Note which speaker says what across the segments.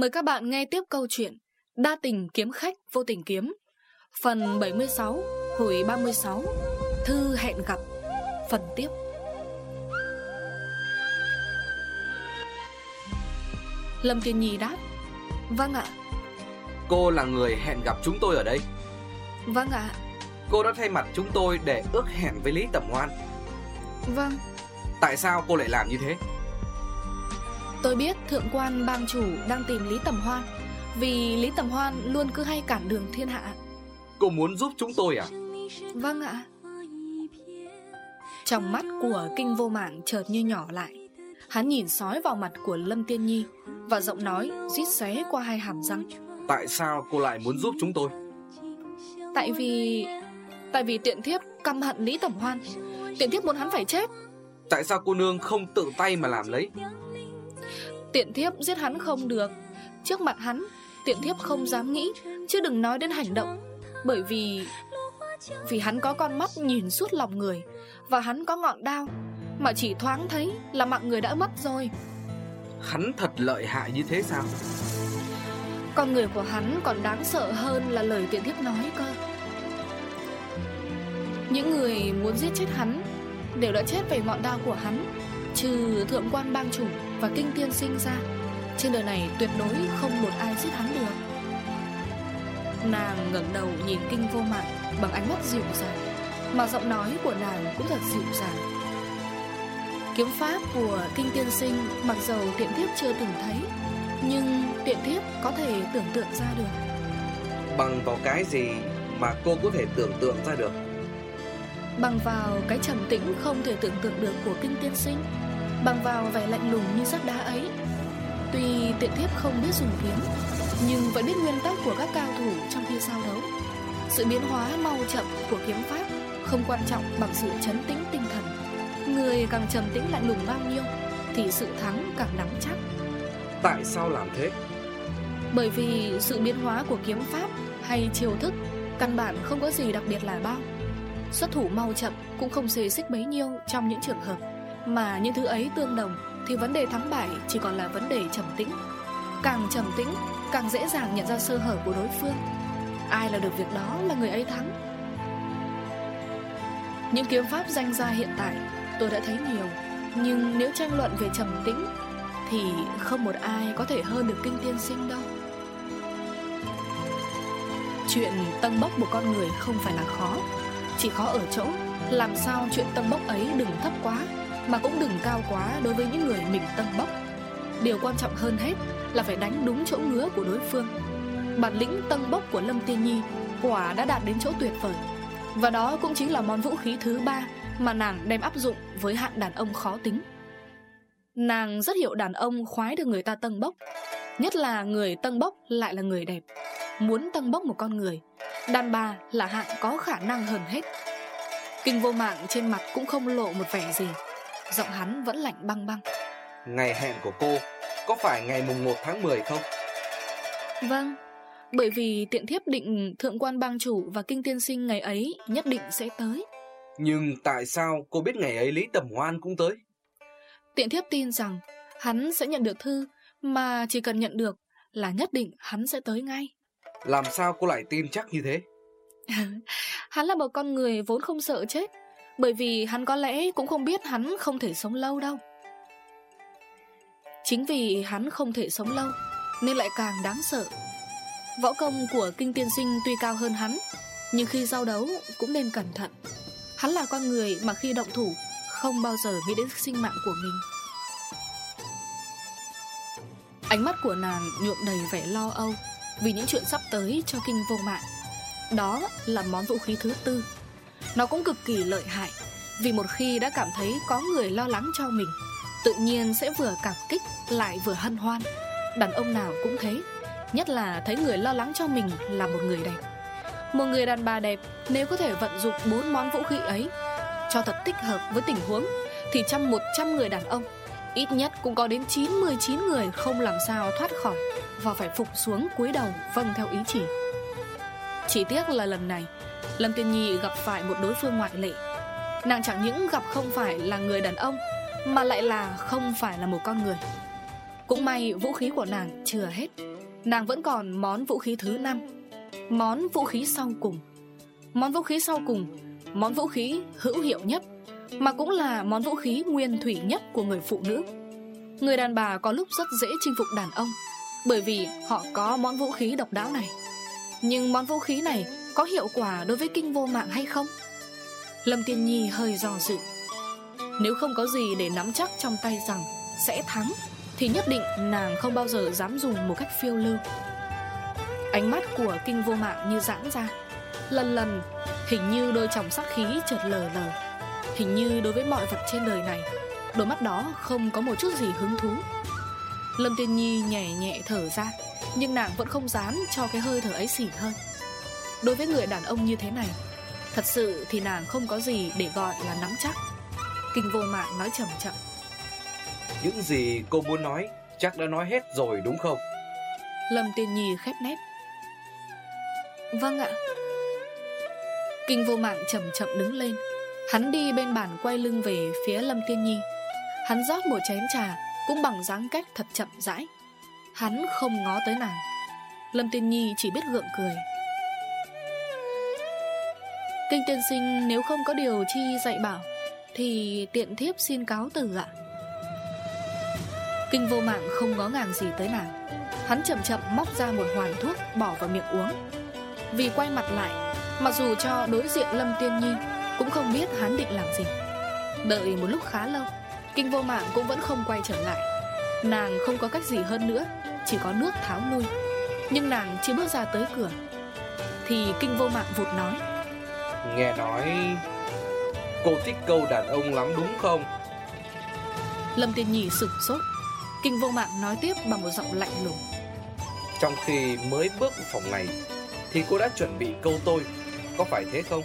Speaker 1: Mời các bạn nghe tiếp câu chuyện Đa tình kiếm khách vô tình kiếm. Phần 76 Hồi 36 Thư hẹn gặp. Phần tiếp. Lâm Tiên Nhi đáp. Vâng ạ.
Speaker 2: Cô là người hẹn gặp chúng tôi ở đây.
Speaker 1: Vâng ạ.
Speaker 2: Cô đã thay mặt chúng tôi để ước hẹn với Lý Tẩm Hoan.
Speaker 1: Vâng.
Speaker 2: Tại sao cô lại làm như thế
Speaker 1: Tôi biết thượng quan bang chủ đang tìm Lý Tầm Hoan Vì Lý Tầm Hoan luôn cứ hay cản đường thiên hạ.
Speaker 2: Cô muốn giúp chúng tôi à?
Speaker 1: Vâng ạ. Trong mắt của kinh vô mạng chợt như nhỏ lại Hắn nhìn sói vào mặt của Lâm Tiên Nhi Và giọng nói rít xé qua hai hàm răng.
Speaker 2: Tại sao cô lại muốn giúp chúng tôi?
Speaker 1: Tại vì... Tại vì tiện thiếp căm hận Lý Tẩm Hoan Tiện thiếp muốn hắn phải chết.
Speaker 2: Tại sao cô nương không tự tay mà làm lấy
Speaker 1: Tiện thiếp giết hắn không được. Trước mặt hắn Tiện thiếp không dám nghĩ Chứ đừng nói đến hành động. Bởi vì Vì hắn có con mắt nhìn suốt lòng người Và hắn có ngọn đao Mà chỉ thoáng thấy là mạng người đã mất rồi.
Speaker 2: Hắn thật lợi hại như thế sao?
Speaker 1: Con người của hắn còn đáng sợ hơn là lời tiện thiếp nói cơ. Những người muốn giết chết hắn Đều đã chết về ngọn đao của hắn Trừ thượng quan bang chủ và kinh tiên sinh ra. Trên đời này tuyệt đối không một ai giết hắn được. Nàng ngẩng đầu nhìn kinh vô mạng Bằng ánh mắt dịu dàng Mà giọng nói của nàng cũng thật dịu dàng. Kiếm pháp của kinh tiên sinh Mặc dầu tiện thiếp chưa từng thấy Nhưng tiện thiếp có thể tưởng tượng ra được.
Speaker 2: Bằng vào cái gì mà cô có thể tưởng tượng ra được?
Speaker 1: Bằng vào cái trầm tĩnh không thể tưởng tượng được của kinh tiên sinh Bằng vào vẻ lạnh lùng như sắt đá ấy. Tuy tiện thiếp không biết dùng kiếm Nhưng vẫn biết nguyên tắc của các cao thủ trong khi giao đấu. Sự biến hóa mau chậm của kiếm pháp Không quan trọng bằng sự chấn tĩnh tinh thần. Người càng trầm tĩnh lạnh lùng bao nhiêu Thì sự thắng càng nắm chắc.
Speaker 2: Tại sao làm thế?
Speaker 1: Bởi vì sự biến hóa của kiếm pháp hay chiêu thức Căn bản không có gì đặc biệt là bao. Xuất thủ mau chậm cũng không xề xích bấy nhiêu trong những trường hợp mà những thứ ấy tương đồng Thì vấn đề thắng bại chỉ còn là vấn đề trầm tĩnh. Càng trầm tĩnh, Càng dễ dàng nhận ra sơ hở của đối phương. Ai là được việc đó là người ấy thắng. Những kiếm pháp danh gia hiện tại Tôi đã thấy nhiều, Nhưng nếu tranh luận về trầm tĩnh Thì không một ai có thể hơn được kinh tiên sinh đâu. Chuyện tâm bốc một con người không phải là khó, Chỉ khó ở chỗ Làm sao chuyện tâm bốc ấy đừng thấp quá. Mà cũng đừng cao quá đối với những người mình tăng bốc. Điều quan trọng hơn hết Là phải đánh đúng chỗ ngứa của đối phương. Bản lĩnh tăng bốc của Lâm Tiên Nhi Quả đã đạt đến chỗ tuyệt vời. Và đó cũng chính là món vũ khí thứ ba Mà nàng đem áp dụng với hạng đàn ông khó tính. Nàng rất hiểu đàn ông khoái được người ta tân bốc, Nhất là người tân bốc lại là người đẹp. Muốn tân bốc một con người, Đàn bà là hạng có khả năng hơn hết. Kinh vô mạng trên mặt cũng không lộ một vẻ gì. Giọng hắn vẫn lạnh băng băng.
Speaker 2: Ngày hẹn của cô Có phải ngày mùng 1 tháng 10 không?
Speaker 1: Vâng Bởi vì tiện thiếp định thượng quan bang chủ Và kinh tiên sinh ngày ấy nhất định sẽ tới.
Speaker 2: Nhưng tại sao cô biết ngày ấy Lý Tẩm Hoan cũng tới?
Speaker 1: Tiện thiếp tin rằng Hắn sẽ nhận được thư Mà chỉ cần nhận được Là nhất định hắn sẽ tới ngay.
Speaker 2: Làm sao cô lại tin chắc như thế?
Speaker 1: Hắn là một con người vốn không sợ chết bởi vì hắn có lẽ cũng không biết hắn không thể sống lâu đâu. Chính vì hắn không thể sống lâu, Nên lại càng đáng sợ. Võ công của kinh tiên sinh tuy cao hơn hắn, Nhưng khi giao đấu cũng nên cẩn thận. Hắn là con người mà khi động thủ, Không bao giờ nghĩ đến sinh mạng của mình. Ánh mắt của nàng nhuộm đầy vẻ lo âu Vì những chuyện sắp tới cho kinh vô mạng. Đó là món vũ khí thứ tư. Nó cũng cực kỳ lợi hại, Vì một khi đã cảm thấy có người lo lắng cho mình, Tự nhiên sẽ vừa cảm kích lại vừa hân hoan. Đàn ông nào cũng thế, Nhất là thấy người lo lắng cho mình là một người đẹp. Một người đàn bà đẹp, Nếu có thể vận dụng bốn món vũ khí ấy Cho thật tích hợp với tình huống, Thì trong 100 người đàn ông, Ít nhất cũng có đến 99 người không làm sao thoát khỏi Và phải phục xuống cúi đầu vâng theo ý chỉ. Chỉ tiếc là lần này Lâm Tiên Nhi gặp phải một đối phương ngoại lệ. Nàng chẳng những gặp không phải là người đàn ông, Mà lại là không phải là một con người. Cũng may vũ khí của nàng chưa hết. Nàng vẫn còn món vũ khí thứ năm, Món vũ khí sau cùng. Món vũ khí sau cùng, Món vũ khí hữu hiệu nhất, Mà cũng là món vũ khí nguyên thủy nhất của người phụ nữ. Người đàn bà có lúc rất dễ chinh phục đàn ông, Bởi vì họ có món vũ khí độc đáo này. Nhưng món vũ khí này có hiệu quả đối với kinh vô mạng hay không? Lâm Tiên Nhi hơi do dự. Nếu không có gì để nắm chắc trong tay rằng sẽ thắng, Thì nhất định nàng không bao giờ dám dùng một cách phiêu lưu. Ánh mắt của kinh vô mạng như giãn ra. Lần lần, Hình như đôi chồng sắc khí chợt lờ lờ. Hình như đối với mọi vật trên đời này, Đôi mắt đó không có một chút gì hứng thú. Lâm Tiên Nhi nhẹ nhẹ thở ra, Nhưng nàng vẫn không dám cho cái hơi thở ấy xỉ hơn. Đối với người đàn ông như thế này. Thật sự thì nàng không có gì để gọi là nắm chắc. Kinh vô mạng nói chậm chậm.
Speaker 2: Những gì cô muốn nói Chắc đã nói hết rồi đúng không?
Speaker 1: Lâm Tiên Nhi khép nét Vâng ạ. Kinh vô mạng chậm chậm đứng lên. Hắn đi bên bàn quay lưng về phía Lâm Tiên Nhi. Hắn rót một chén trà Cũng bằng dáng cách thật chậm rãi. Hắn không ngó tới nàng. Lâm Tiên Nhi chỉ biết gượng cười Kinh tiên sinh nếu không có điều chi dạy bảo, Thì tiện thiếp xin cáo từ ạ. Kinh vô mạng không ngó ngàng gì tới nàng. Hắn chậm chậm móc ra một hoàn thuốc Bỏ vào miệng uống. Vì quay mặt lại, Mặc dù cho đối diện Lâm Tiên Nhi, Cũng không biết hắn định làm gì. Đợi một lúc khá lâu, Kinh vô mạng cũng vẫn không quay trở lại. Nàng không có cách gì hơn nữa, Chỉ có nước tháo lui Nhưng nàng chưa bước ra tới cửa, Thì kinh vô mạng vụt nói.
Speaker 2: Nghe nói Cô thích câu đàn ông lắm đúng không?
Speaker 1: Lâm Tiên Nhi sửng sốt. Kinh vô mạng nói tiếp bằng một giọng lạnh lùng.
Speaker 2: Trong khi mới bước vào phòng này Thì cô đã chuẩn bị câu tôi. Có phải thế không?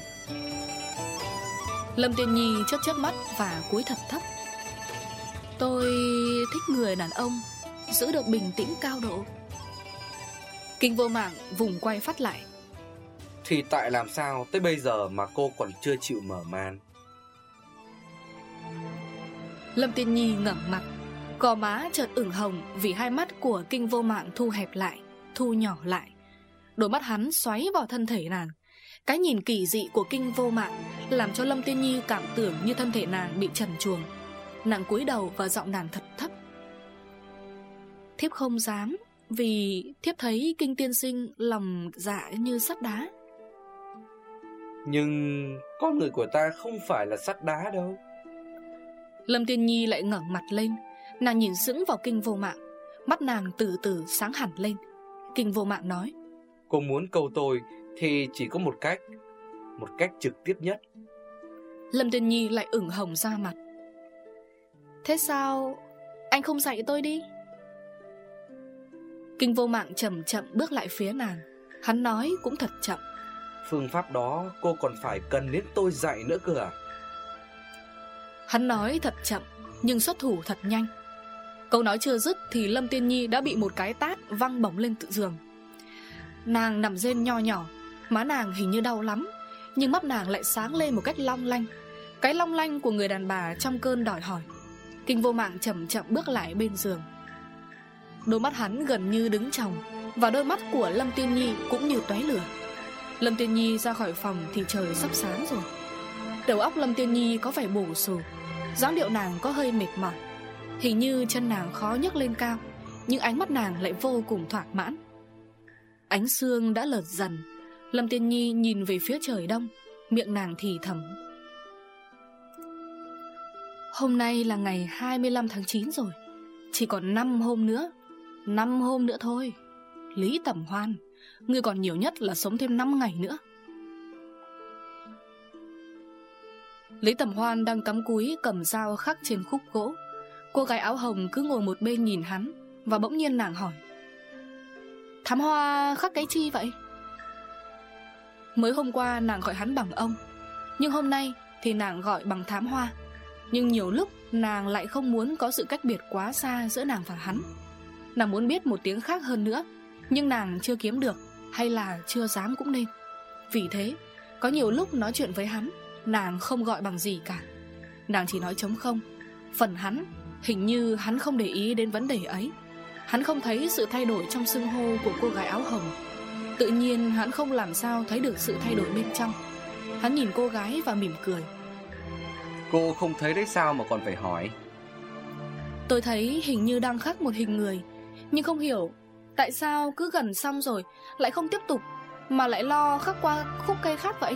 Speaker 1: Lâm Tiên Nhi chớp chớp mắt và cúi thật thấp. Tôi thích người đàn ông Giữ được bình tĩnh cao độ. Kinh vô mạng vùng quay phát lại
Speaker 2: thì tại làm sao tới bây giờ mà cô còn chưa chịu mở màn?
Speaker 1: Lâm Tiên Nhi ngẩng mặt, Gò má chợt ửng hồng Vì hai mắt của kinh vô mạng thu hẹp lại, Thu nhỏ lại. Đôi mắt hắn xoáy vào thân thể nàng. Cái nhìn kỳ dị của kinh vô mạng Làm cho Lâm Tiên Nhi cảm tưởng như thân thể nàng bị trần chuồng Nàng cúi đầu và giọng nàng thật thấp. Thiếp không dám Vì thiếp thấy kinh tiên sinh lòng dạ như sắt đá.
Speaker 2: Nhưng con người của ta không phải là sắt đá đâu.
Speaker 1: Lâm Tiên Nhi lại ngẩng mặt lên. Nàng nhìn sững vào kinh vô mạng. Mắt nàng từ từ sáng hẳn lên. Kinh vô mạng nói
Speaker 2: Cô muốn câu tôi thì chỉ có một cách Một cách trực tiếp nhất.
Speaker 1: Lâm Tiên Nhi lại ửng hồng ra mặt. Thế sao? Anh không dạy tôi đi. Kinh vô mạng chậm chậm bước lại phía nàng. Hắn nói cũng thật chậm
Speaker 2: Phương pháp đó cô còn phải cần đến tôi dạy nữa cơ à?
Speaker 1: Hắn nói thật chậm, Nhưng xuất thủ thật nhanh. Câu nói chưa dứt thì Lâm Tiên Nhi đã bị một cái tát văng bổng lên tự giường. Nàng nằm rên nho nhỏ, Má nàng hình như đau lắm, Nhưng mắt nàng lại sáng lên một cách long lanh. Cái long lanh của người đàn bà trong cơn đòi hỏi. Kinh vô mạng chậm chậm bước lại bên giường. Đôi mắt hắn gần như đứng tròng, Và đôi mắt của Lâm Tiên Nhi cũng như tóe lửa. Lâm Tiên Nhi ra khỏi phòng thì trời sắp sáng rồi. Đầu óc Lâm Tiên Nhi có vẻ bổ sù, dáng điệu nàng có hơi mệt mỏi. Hình như chân nàng khó nhấc lên cao, Nhưng ánh mắt nàng lại vô cùng thỏa mãn. Ánh sương đã lợt dần, Lâm Tiên Nhi nhìn về phía trời đông, Miệng nàng thì thầm. Hôm nay là ngày 25 tháng 9 rồi, Chỉ còn 5 hôm nữa 5 hôm nữa thôi, Lý Tẩm Hoan. Ngươi còn nhiều nhất là sống thêm 5 ngày nữa. Lý Tẩm Hoan đang cắm cúi cầm dao khắc trên khúc gỗ. Cô gái áo hồng cứ ngồi một bên nhìn hắn Và bỗng nhiên nàng hỏi, Thám hoa khắc cái chi vậy? Mới hôm qua nàng gọi hắn bằng ông, Nhưng hôm nay thì nàng gọi bằng thám hoa. Nhưng nhiều lúc nàng lại không muốn có sự cách biệt quá xa giữa nàng và hắn. Nàng muốn biết một tiếng khác hơn nữa nhưng nàng chưa kiếm được Hay là chưa dám cũng nên. Vì thế Có nhiều lúc nói chuyện với hắn Nàng không gọi bằng gì cả. Nàng chỉ nói trống không. Phần hắn Hình như hắn không để ý đến vấn đề ấy. Hắn không thấy sự thay đổi trong xưng hô của cô gái áo hồng. Tự nhiên hắn không làm sao thấy được sự thay đổi bên trong. Hắn nhìn cô gái và mỉm cười.
Speaker 2: Cô không thấy đấy sao mà còn phải hỏi?
Speaker 1: Tôi thấy hình như đang khắc một hình người Nhưng không hiểu Tại sao cứ gần xong rồi, Lại không tiếp tục, Mà lại lo khắc qua khúc cây khác vậy?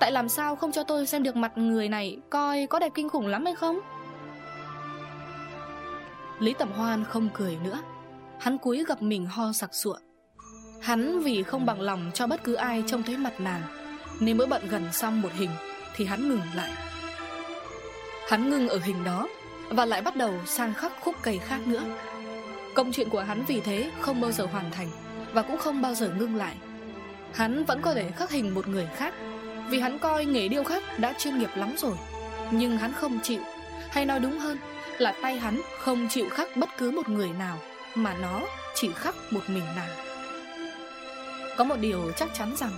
Speaker 1: Tại làm sao không cho tôi xem được mặt người này Coi có đẹp kinh khủng lắm hay không? Lý Tẩm Hoan không cười nữa. Hắn cúi gặp mình ho sặc sụa. Hắn vì không bằng lòng cho bất cứ ai trông thấy mặt nàng, Nên mới bận gần xong một hình Thì hắn ngừng lại. Hắn ngừng ở hình đó Và lại bắt đầu sang khắc khúc cây khác nữa. Công chuyện của hắn vì thế không bao giờ hoàn thành Và cũng không bao giờ ngưng lại. Hắn vẫn có thể khắc hình một người khác, Vì hắn coi nghề điêu khắc đã chuyên nghiệp lắm rồi. Nhưng hắn không chịu, Hay nói đúng hơn là tay hắn không chịu khắc bất cứ một người nào, Mà nó chỉ khắc một mình nàng. Có một điều chắc chắn rằng,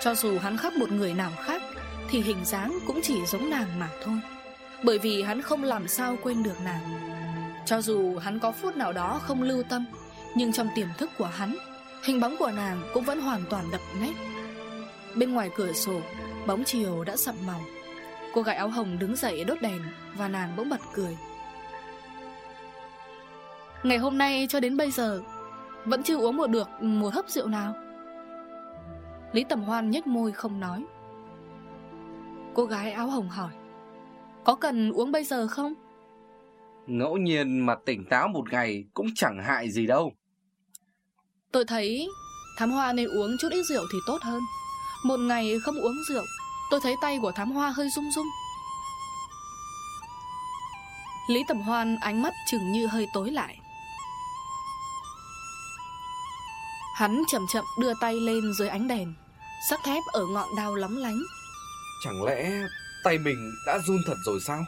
Speaker 1: Cho dù hắn khắc một người nào khác, Thì hình dáng cũng chỉ giống nàng mà thôi. Bởi vì hắn không làm sao quên được nàng. Cho dù hắn có phút nào đó không lưu tâm, Nhưng trong tiềm thức của hắn, Hình bóng của nàng cũng vẫn hoàn toàn đậm nét Bên ngoài cửa sổ, Bóng chiều đã sậm màu. Cô gái áo hồng đứng dậy đốt đèn Và nàng bỗng bật cười. Ngày hôm nay cho đến bây giờ, Vẫn chưa uống một được một hấp rượu nào. Lý Tầm Hoan nhếch môi không nói. Cô gái áo hồng hỏi, Có cần uống bây giờ không?
Speaker 2: Ngẫu nhiên mà tỉnh táo một ngày Cũng chẳng hại gì đâu.
Speaker 1: Tôi thấy Thám Hoa nên uống chút ít rượu thì tốt hơn. Một ngày không uống rượu Tôi thấy tay của Thám Hoa hơi rung rung. Lý Tầm Hoan ánh mắt chừng như hơi tối lại. Hắn chậm chậm đưa tay lên dưới ánh đèn Sắc thép ở ngọn đao lóng lánh.
Speaker 2: Chẳng lẽ tay mình đã run thật rồi sao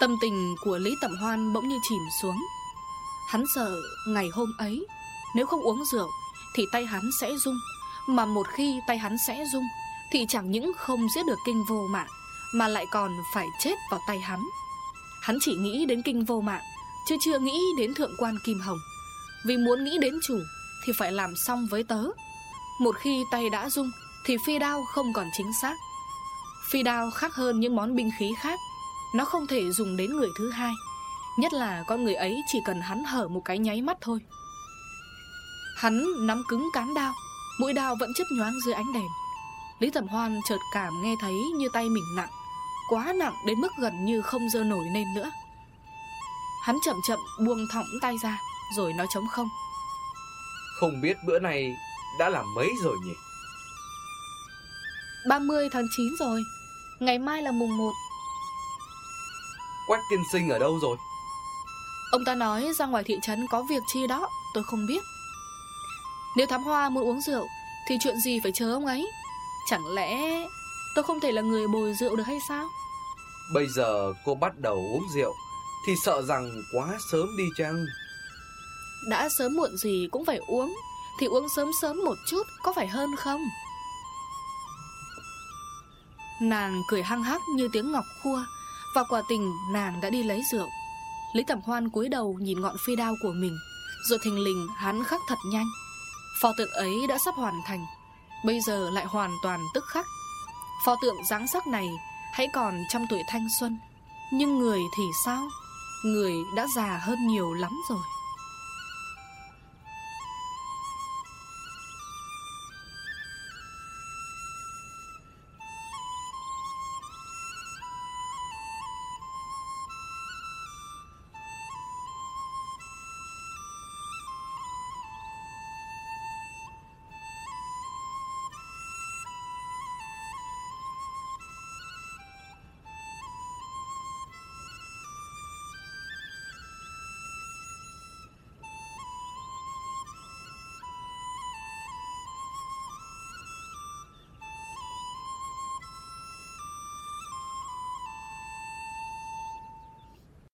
Speaker 1: Tâm tình của Lý Tẩm Hoan bỗng như chìm xuống. Hắn sợ ngày hôm ấy, Nếu không uống rượu, Thì tay hắn sẽ rung, Mà một khi tay hắn sẽ rung, Thì chẳng những không giết được kinh vô mạng, Mà lại còn phải chết vào tay hắn. Hắn chỉ nghĩ đến kinh vô mạng, Chứ chưa nghĩ đến thượng quan Kim Hồng. Vì muốn nghĩ đến chủ, thì phải làm xong với tớ. Một khi tay đã rung, Thì phi đao không còn chính xác. Phi đao khác hơn những món binh khí khác nó không thể dùng đến người thứ hai. Nhất là con người ấy chỉ cần hắn hở một cái nháy mắt thôi. Hắn nắm cứng cán đao Mũi đao vẫn chấp nhoáng dưới ánh đèn. Lý Tẩm Hoan chợt cảm nghe thấy như tay mình nặng Quá nặng đến mức gần như không dơ nổi lên nữa. Hắn chậm chậm buông thõng tay ra Rồi nói trống không.
Speaker 2: Không biết bữa nay đã là mấy rồi nhỉ?
Speaker 1: 30 tháng 9 rồi Ngày mai là mùng 1
Speaker 2: Quách tiên sinh ở đâu rồi?
Speaker 1: Ông ta nói ra ngoài thị trấn có việc chi đó Tôi không biết. Nếu thám hoa muốn uống rượu Thì chuyện gì phải chờ ông ấy? Chẳng lẽ tôi không thể là người bồi rượu được hay sao?
Speaker 2: Bây giờ cô bắt đầu uống rượu Thì sợ rằng quá sớm đi chăng?
Speaker 1: Đã sớm muộn gì cũng phải uống Thì uống sớm sớm một chút Có phải hơn không? Nàng cười hăng hắc như tiếng ngọc khua và quả tình, nàng đã đi lấy rượu. Lý Tẩm Hoan cúi đầu nhìn ngọn phi đao của mình. Rồi thình lình, hắn khắc thật nhanh. Pho tượng ấy đã sắp hoàn thành. Bây giờ lại hoàn toàn tức khắc. Pho tượng dáng sắc này Hãy còn trong tuổi thanh xuân. Nhưng người thì sao? Người đã già hơn nhiều lắm rồi.